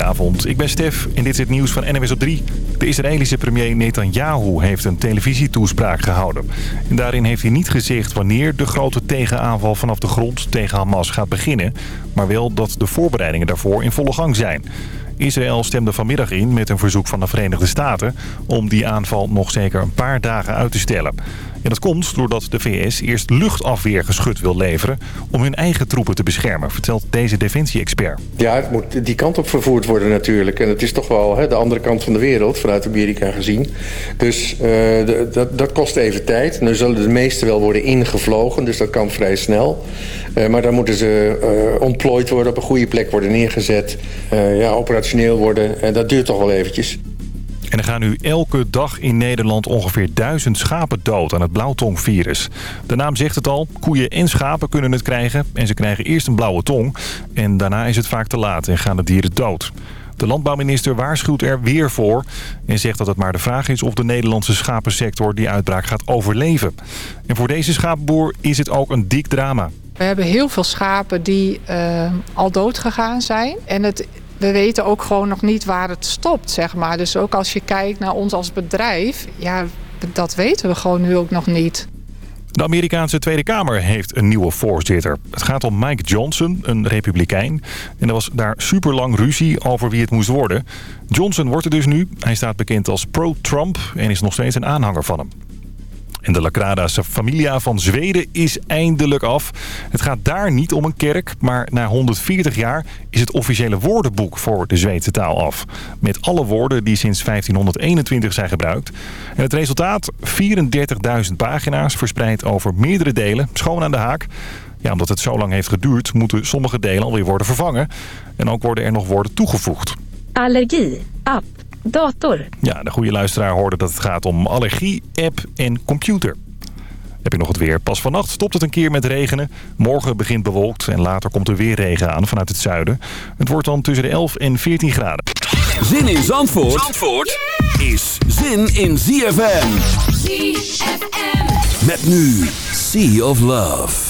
Goedenavond, ik ben Stef en dit is het nieuws van NWS op 3. De Israëlische premier Netanyahu heeft een televisietoespraak gehouden. En daarin heeft hij niet gezegd wanneer de grote tegenaanval vanaf de grond tegen Hamas gaat beginnen... maar wel dat de voorbereidingen daarvoor in volle gang zijn. Israël stemde vanmiddag in met een verzoek van de Verenigde Staten... om die aanval nog zeker een paar dagen uit te stellen. En dat komt doordat de VS eerst luchtafweergeschut wil leveren... om hun eigen troepen te beschermen, vertelt deze defensie-expert. Ja, het moet die kant op vervoerd worden natuurlijk. En het is toch wel hè, de andere kant van de wereld, vanuit Amerika gezien. Dus uh, dat, dat kost even tijd. Nu zullen de meeste wel worden ingevlogen, dus dat kan vrij snel. Uh, maar dan moeten ze uh, ontplooid worden, op een goede plek worden neergezet. ja, operationeel worden. En dat duurt toch wel eventjes. En er gaan nu elke dag in Nederland ongeveer duizend schapen dood aan het blauwtongvirus. De naam zegt het al, koeien en schapen kunnen het krijgen. En ze krijgen eerst een blauwe tong. En daarna is het vaak te laat en gaan de dieren dood. De landbouwminister waarschuwt er weer voor en zegt dat het maar de vraag is of de Nederlandse schapensector die uitbraak gaat overleven. En voor deze schapenboer is het ook een dik drama. We hebben heel veel schapen die uh, al dood gegaan zijn. En het we weten ook gewoon nog niet waar het stopt, zeg maar. Dus ook als je kijkt naar ons als bedrijf, ja, dat weten we gewoon nu ook nog niet. De Amerikaanse Tweede Kamer heeft een nieuwe voorzitter. Het gaat om Mike Johnson, een republikein. En er was daar superlang ruzie over wie het moest worden. Johnson wordt er dus nu. Hij staat bekend als pro-Trump en is nog steeds een aanhanger van hem. En de Lacrada Familia van Zweden is eindelijk af. Het gaat daar niet om een kerk, maar na 140 jaar is het officiële woordenboek voor de Zweedse taal af. Met alle woorden die sinds 1521 zijn gebruikt. En het resultaat? 34.000 pagina's verspreid over meerdere delen, schoon aan de haak. Ja, omdat het zo lang heeft geduurd, moeten sommige delen alweer worden vervangen. En ook worden er nog woorden toegevoegd. Allergie, app dator. Ja, de goede luisteraar hoorde dat het gaat om allergie, app en computer. Heb je nog het weer. Pas vannacht stopt het een keer met regenen. Morgen begint bewolkt en later komt er weer regen aan vanuit het zuiden. Het wordt dan tussen de 11 en 14 graden. Zin in Zandvoort, Zandvoort is zin in ZFM. ZFM. Met nu Sea of Love.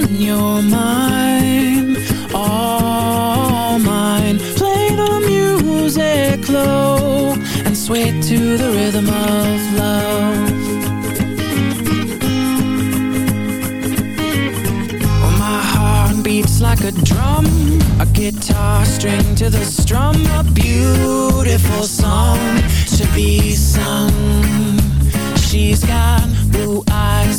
sun You're mine, all mine. Play the music low And sway to the rhythm of love. My heart beats like a drum A guitar string to the strum. A beautiful song to be sung. She's got blue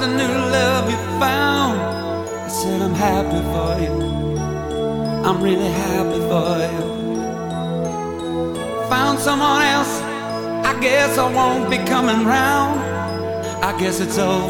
the new love you found. I said, I'm happy for you. I'm really happy for you. Found someone else. I guess I won't be coming round. I guess it's over.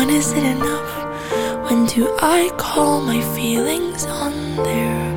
When is it enough? When do I call my feelings on their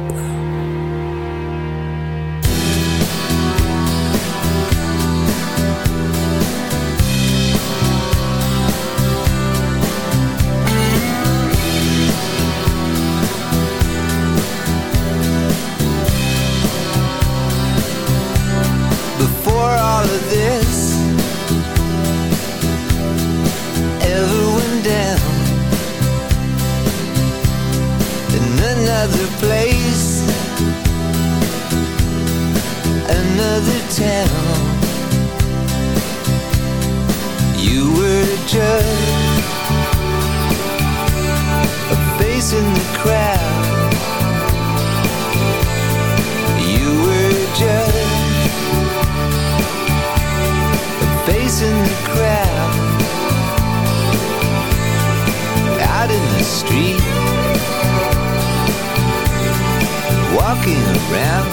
Round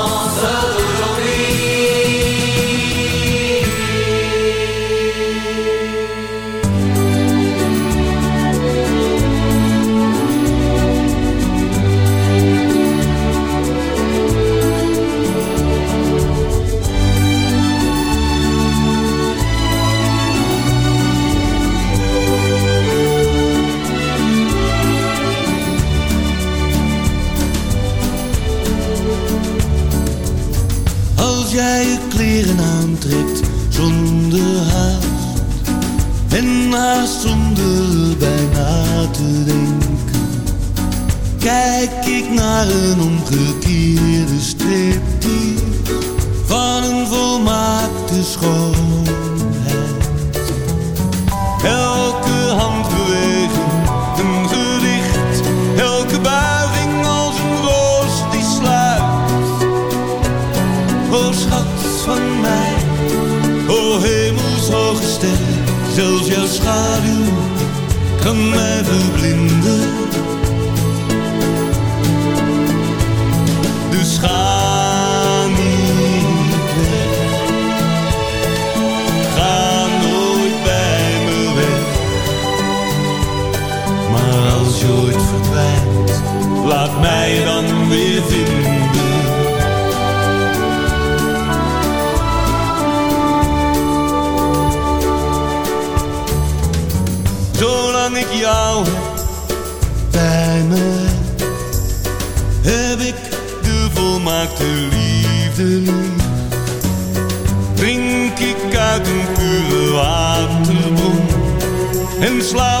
zonder haast En haast zonder bij na te denken. Kijk ik naar een omgekeerde lief. Drink ik uit een pure waterbron en slaap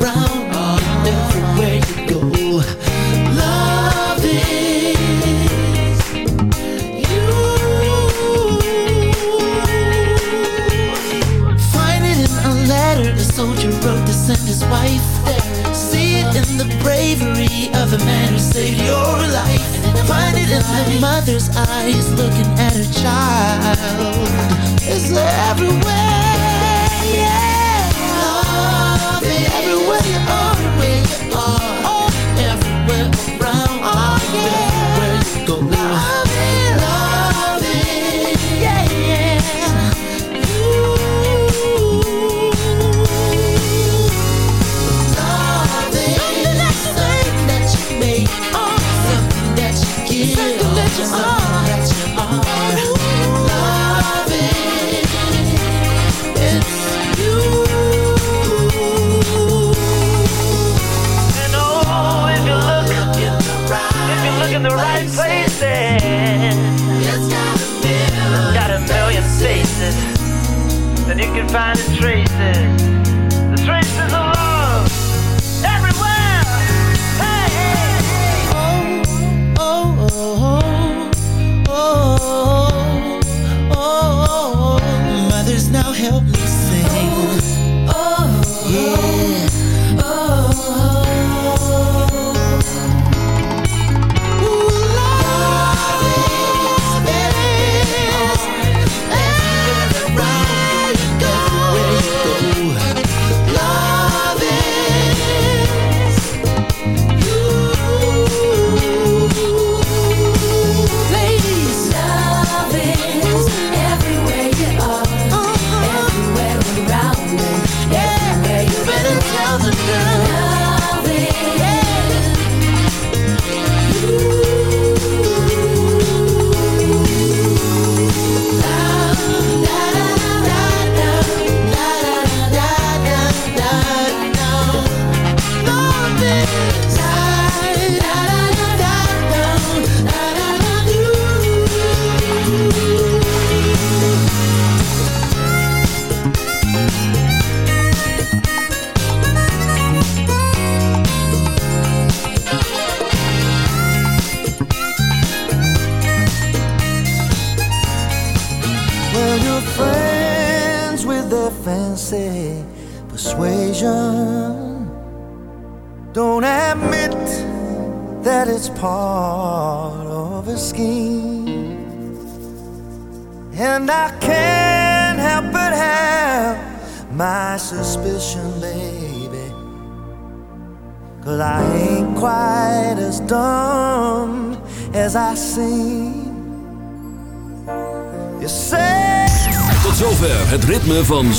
bravery of the man who saved your life. Find it in the mother's eyes looking at her child. It's everywhere, yeah. Love everywhere can find the